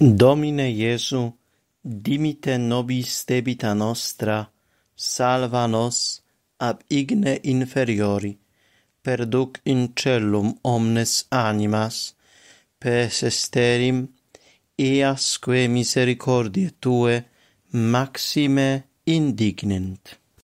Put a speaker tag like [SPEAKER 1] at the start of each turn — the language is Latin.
[SPEAKER 1] Domine Iesu, dimite nobis debita nostra, salva nos ab igne inferiori, perduc in cellum omnes animas, pes esterim, iasque misericordiae Tue maxime indignent.